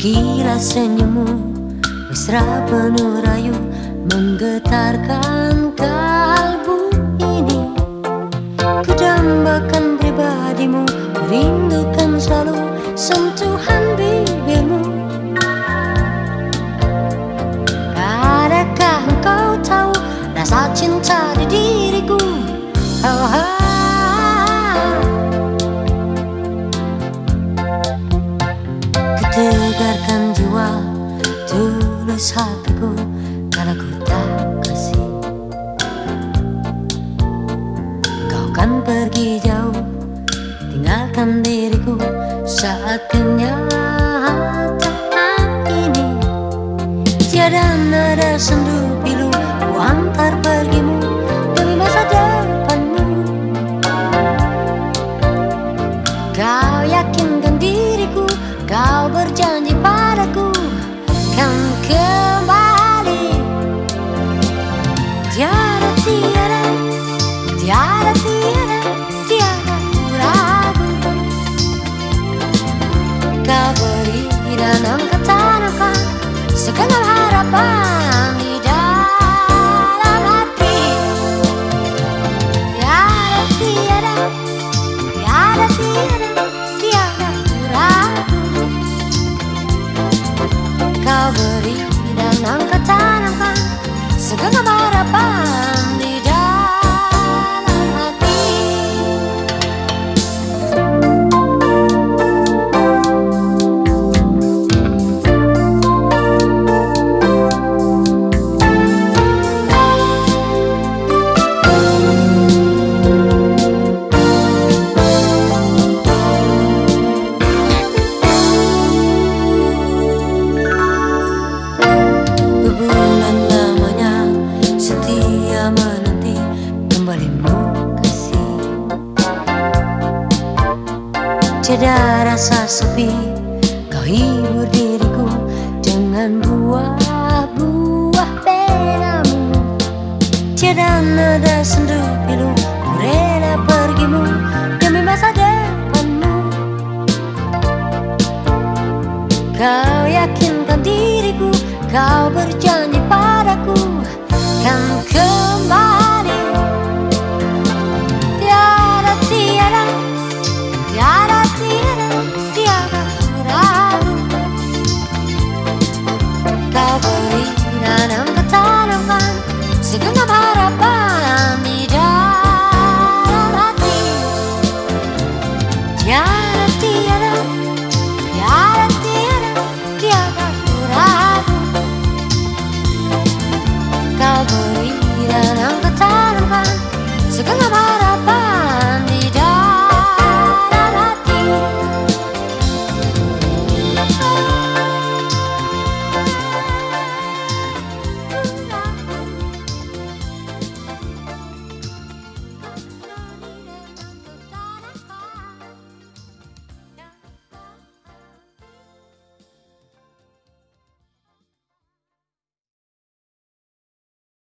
Sekilas senyummu mesra penuh rayu menggetarkan kalbu ini. Kudambakan pribadimu Rindukan selalu sentuhan bibirmu tulus hatiku Karena ku tak kasih Kau kan pergi jauh Tinggalkan diriku saat kenyataan ini. Tiada nada sendu Tiada, Tiada rasa sepi. Kau hibur diriku Dengan buah-buah penamu. Tiada nada sendu pilu Ku rela pergimu Demi masa depanmu. Kau yakinkan diriku Kau berjalan